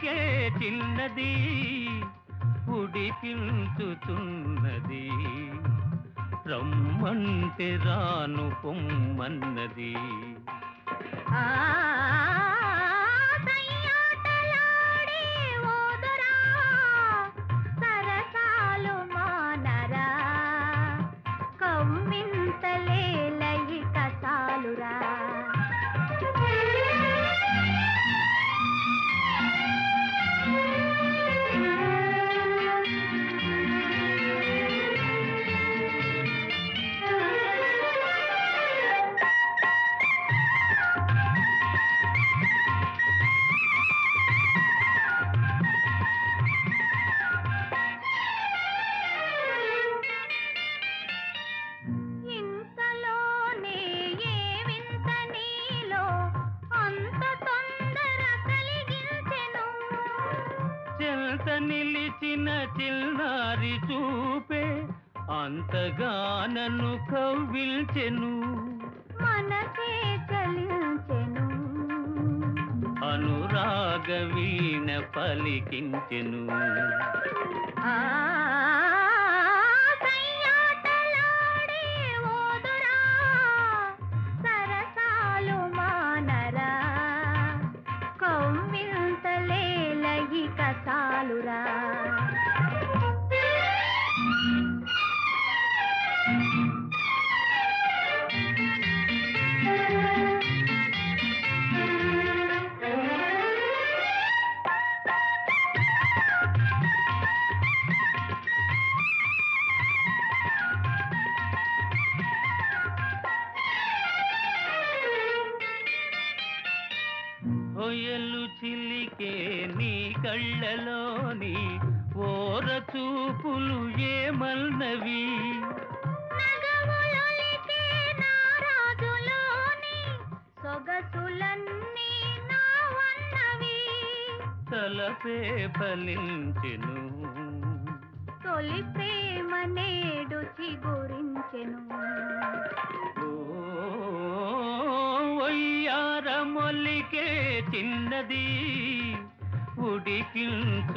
ఒలికే చిన్నది ఉడికించుతున్నది రమ్మంటే రాను పొమ్మన్నది. ఆ మానరా. కమ్మింతలేలయి కసాలురా. చెంత నిలిచిన చిన్నారి చూపే అంతగానను కవ్విల్చెను. మనసే చలించెను. అనురాగ వీణ పలికించెను. ఆ కథాలురా. కసాలురా ఒయలు చిలికే నీ కళ్ళలోని ఓర చూపులు ఏమల్నవి తలపే ఫలించెను. తొలి ప్రేమ నేడు చిగురించెను. మొల్లికే చిన్నది ఉడికించుతున్నది.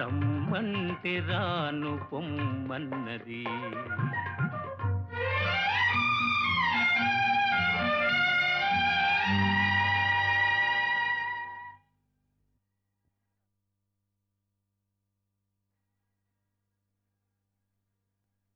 రమ్మంటే రాను పొమ్మన్నది.